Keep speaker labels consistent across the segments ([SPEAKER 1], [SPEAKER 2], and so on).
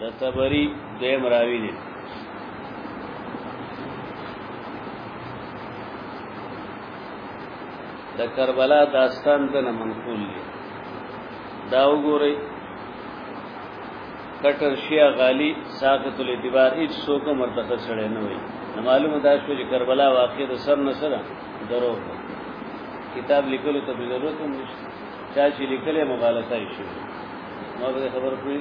[SPEAKER 1] د تبری دیم راوی دی د کربلا داستان د نه منقول دی دا وګورئ کټر شیا غالی ساقط الاعتبار هیڅ څوک مرتخه سره نه وي معلومه دا شو چې کربلا واقع د سر نه سره درو کتاب لیکلو ته ضرورت هم نشته چا چې لیکلې مغالطه یې شوې ما به خبر کړی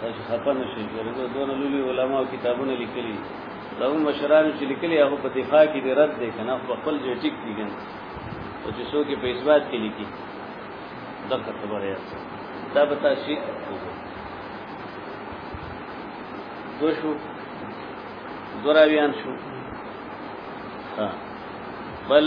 [SPEAKER 1] تاسو خپه نشئ ورته دونه لولي علما کتابونه لیکلي دا هم مشران چې لیکلي هغه په دفاع کې دی رد دی کنه په خپل ځای ټیک دی کنه او چې څوک په اثبات کې لیکي دا خبره یې دا به تاسو دو شو دو راویان شو بل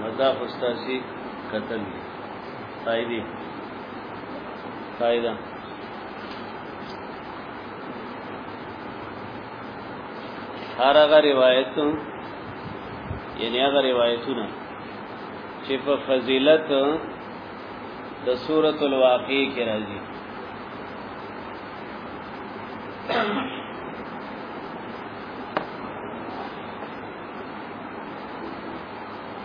[SPEAKER 1] مدا فستاسی قتل دی قائدی قائدہ هر هغه روایت یعنی هغه روایتونه چې په فضیلت د سورۃ الواقع کې راځي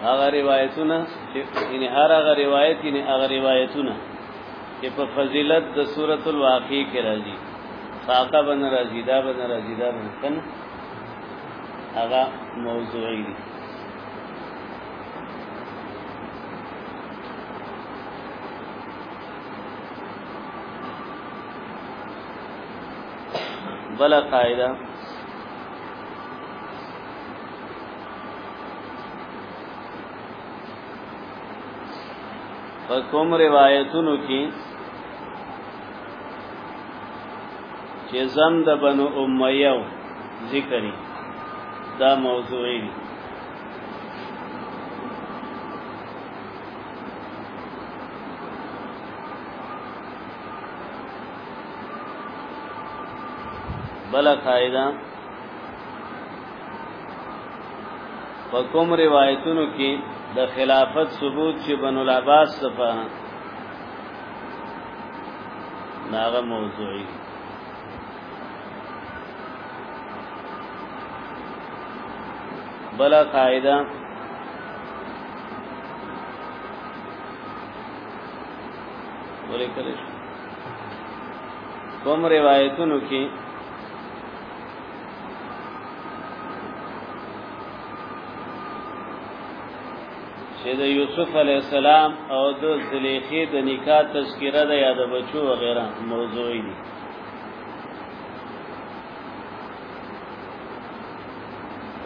[SPEAKER 1] هغه روایتونه چې ان هر هغه روایت ان هغه روایتونه چې په فضیلت د سورۃ الواقع کې راځي ساقه بن راځي دا بن راځي دا بن کنه هغه موضوعي دي بل قاعده په کوم روایتونو کې چې زم د بنو امیه ذکرې دا موضوعي دي بل قاعده په کوم روایتونو کې د خلافت ثبوت چې بنو العباس صفه ناغه موضوعي بلا قاعده ولې کله کوم روایتونو کې چې د یوسف علی السلام او د زلیخې د نکاح تذکرہ د یاد بچو وغیرہ موضوعي دي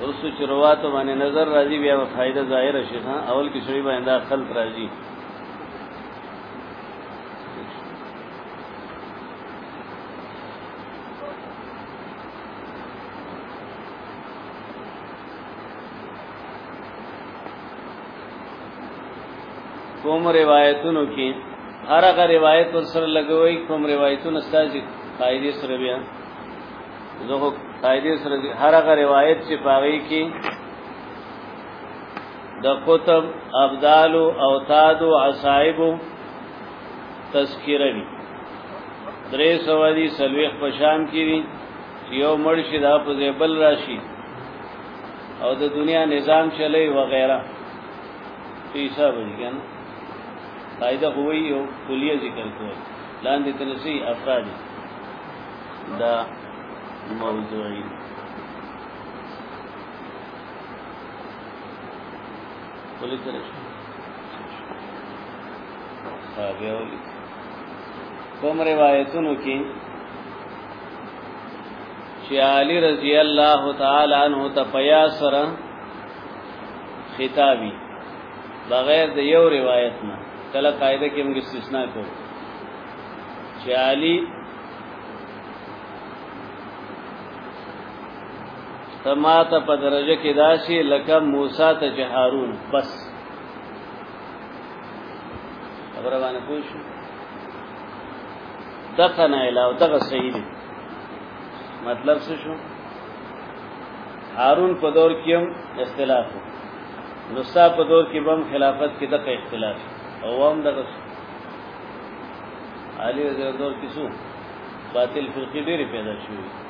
[SPEAKER 1] اوس چې رواتو باندې نظر راځي بیا فائدہ ظاهر شي اول کې شوی باندې خلق راځي کوم روایتونو کې هر هغه روایت ور سره لګوي کوم روایتونه ستاسو قاعده سره بیا زه قاعده سره هر هغه روایت چې پاوي کې د قطب ابدال او تاد او عصائب تذکرہ وی درې سوادي سلويخ پشان کیږي یو مرشد اپ زیبل راشي او د دنیا نظام چلی و غیره پیسا بنګن قاعده هوی او کلیه ذکر کوي لاندې تنسی افراد دا موضوعي ولې کړی کوم روایتونو کې چې علی رضی الله تعالی عنہ ته پیا سره خطابي بغیر د یو روایت نه کله قاعده کې موږ استثناء کو چې علی ته ما ته په درجه کې داسي لکه موسی ته چې هارون بس خبره باندې پوه شو دغه نه علاوه دغه صحیح دی مطلب څه شو هارون په دور کې هم اختلاف و نصا په دور کې بم خلافت کې دغه اختلاف او هم دغه علی رضی الله عنه کې څو باطل فرقې ډېرې پیدا شوې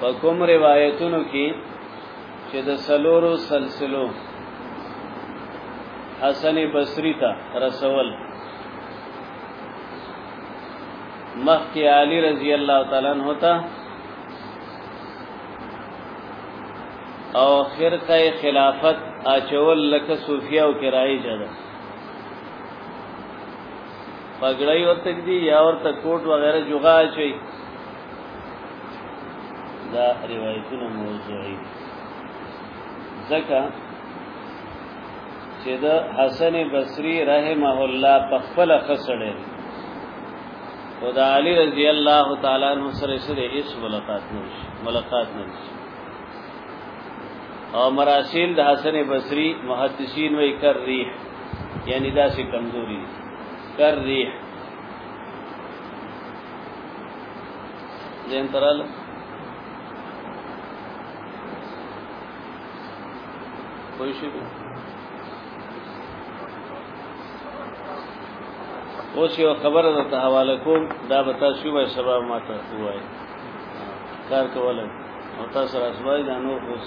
[SPEAKER 1] په کوم روایتونو کې چې د سلورو سلسلو حسن بصری ته رسول مخکې علی رضی الله تعالی عنہ ته او خرقه خلافت اچول لکه صوفیا او کرای جده پګړی ورته دی یا ورته کوټ وغیرہ جوغا چي دا روایتونه موضوعي ځکه چې د حسن بصري رحمه الله په خپل خسړې او د علي رضی الله تعالی عنہ سره سره هیڅ ملاقات نه شي ملاقات نه شي او مراسیل د حسن بصري محدثین وی کر ریح یعنی دا سی کمزوری دی کر ریح زین ترال کوئی شی اوس یو خبره ده ته حواله کوم دا به تاسو وای سبا ما ته وای کار کولای او تاسو راځوي دا نور اوس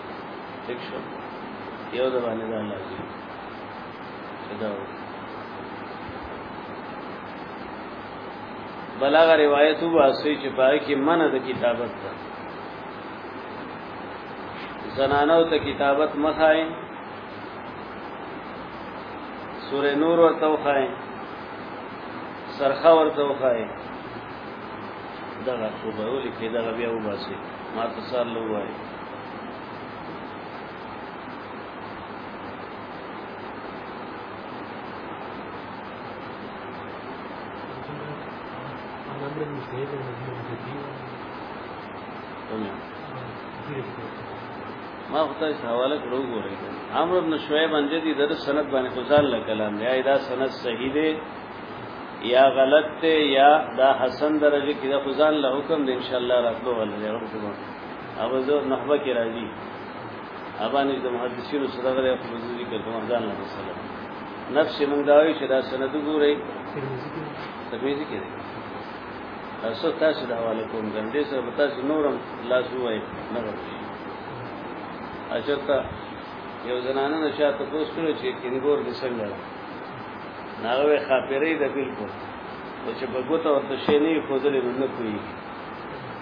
[SPEAKER 1] ٹھیک شو یو د باندې دا لازم دا بلاغ روایت واسي چې پای کې منه د کتابت ده زنانو ته کتابت مخای سورې نور ورته وخای سرخه ورته وخای دغه خو به ولي کې دغه بیا وباسي ما تصال لوای ما خدای ته حواله کړو ګورې عمرو بن شعیب باندې دې در سند باندې غزال له کلام دی دا سند صحیح دی یا غلط دی یا دا حسن درجه کې دا غزال له حکم دی ان شاء الله راتلو ولې ورته ابو زو نحبه کې راځي ابانې د محدثینو سره غره په مزوري کې کوم ځان نه وسلم نفس من داوي چې دا سند ګوري ترمذی کې تاسو تاسو د حواله کوم ګندې سره به تاسو نورم لاس وای نه ورشي اچتا یو زنانه نشه ته پوس کړو چې کینګور د څنګه ناغه خاپېرې د بالکل او چې بګوت او ته شې نه خوځلې نه کوي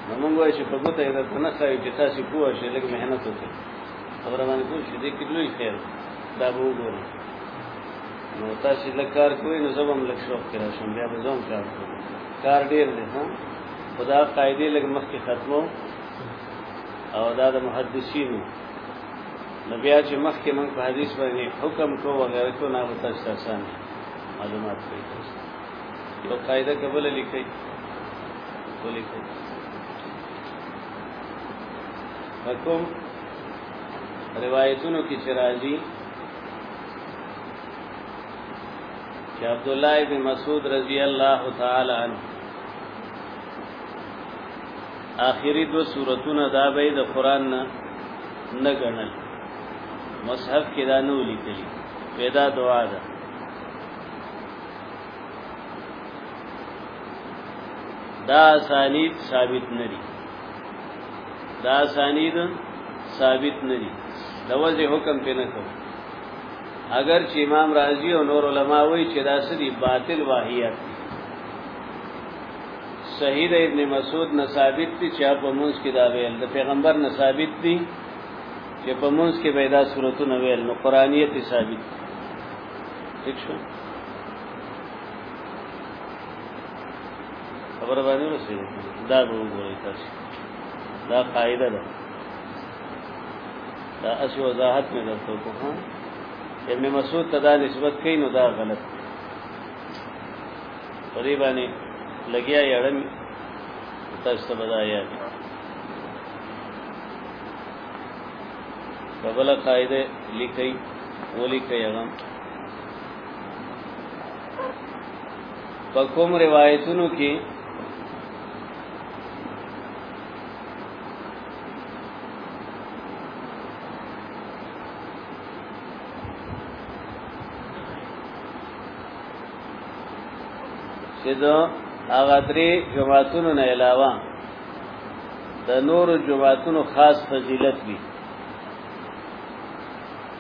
[SPEAKER 1] نو موږ وایو چې په ګوته یې درته نه ښایو چې تاسې پوه شئ لږ محنت وکړئ خبره باندې پوه شئ دې کې لوی خیر دا به وګورئ نو تاسې لږ کار کوئ نو زه به هم لږ شوق کې راشم بیا به زه هم کار کوم کار ډېر دی ها خو دا قاعدې لږ مخکې ختمو او دا د محدثینو نو بیا چې مخکې موږ په حدیث باندې حکم کوو وغیره کو نه به تاسو ته معلومات کوي یو قاعده کبل لیکي ولیکي حکم روایتونو کې چرایي چې عبد الله بن مسعود رضی الله تعالی عنہ آخري دو سورتونه دا به د قران نه نه غنل مصحف کې دا نو لیکلي پیدا دعا ده دا اسانید ثابت ندی دا اسانید ثابت ندی د وجه حکم په نه کو اگر چې امام رازی او نور علما وایي چې دا سری باطل واهیات صحیح د ابن مسعود نه ثابت دي چې په موږ کې دا ویل د پیغمبر نه ثابت دي چې په موږ کې پیدا صورتونه ویل نو قرآنیت ثابت دي ٹھیک شو خبر باندې وسی دا به وګورئ تاسو دا قاعده ده دا اسی وضاحت مې درته کوم ابن مسعود ته دا نسبت کوي نو دا غلط په دې باندې لګیا یړم تاسو ته بدایا ببل قاعده لیکي ولیکي هغه په کوم روایتونو کې چې دا هغه درې جماعتونو نه علاوه د نورو جماعتونو خاص فضیلت وي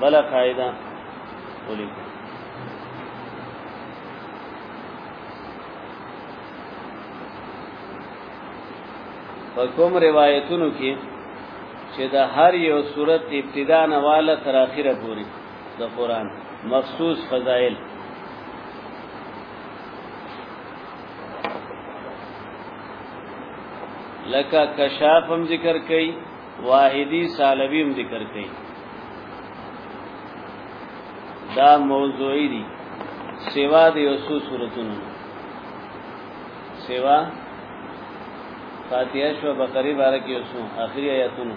[SPEAKER 1] بلا قاعده ولیکو په کوم روایتونو کې چې د هر یو صورت ابتدا نه واله تر اخره پورې د قران مخصوص فضائل لکه کشاف هم ذکر کړي واحدی سالبی هم ذکر کړي دا موضوعی دي سوا د یوسو صورتونو سوا فاتحه شو بقره بارک یوسو اخری آیاتونو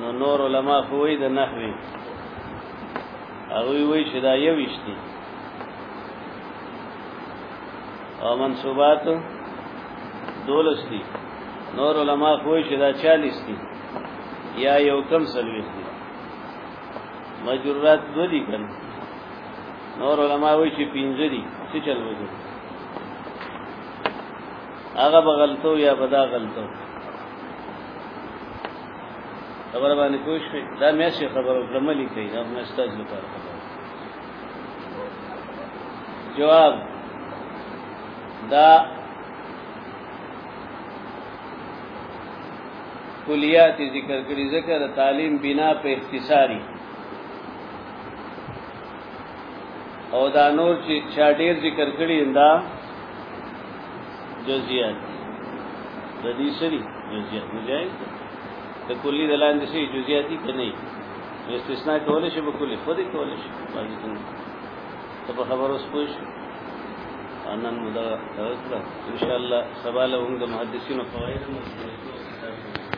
[SPEAKER 1] نو نور علما خو وی د نحوی هغه وی چې دا یو وشتي او منصوبات دولس دي نور علما خو وی چې دا 40 دي یا یو کم سلويخ دي مجرات دو دي کنه نور علما وی چې 15 دي څه چل وځي هغه بغلطو یا بدا غلطو خبر باندې کوښ وي دا مې څه خبرو کوم لیکي دا مې ستاسو لپاره جواب دا کلیات ذکر کړي ذکر تعلیم بنا په اختصاری او دا نور چې چا ډیر ذکر کړي دا جزئیات د دې سری جزئیات جزئیات د کلی د لاندې سری جزئیات دي کني استثناء کول شي په کلی خو دې کول شي باندې څنګه ته په خبرو سپوږ انن مدا ان شاء الله سبا له موږ محدثینو فواید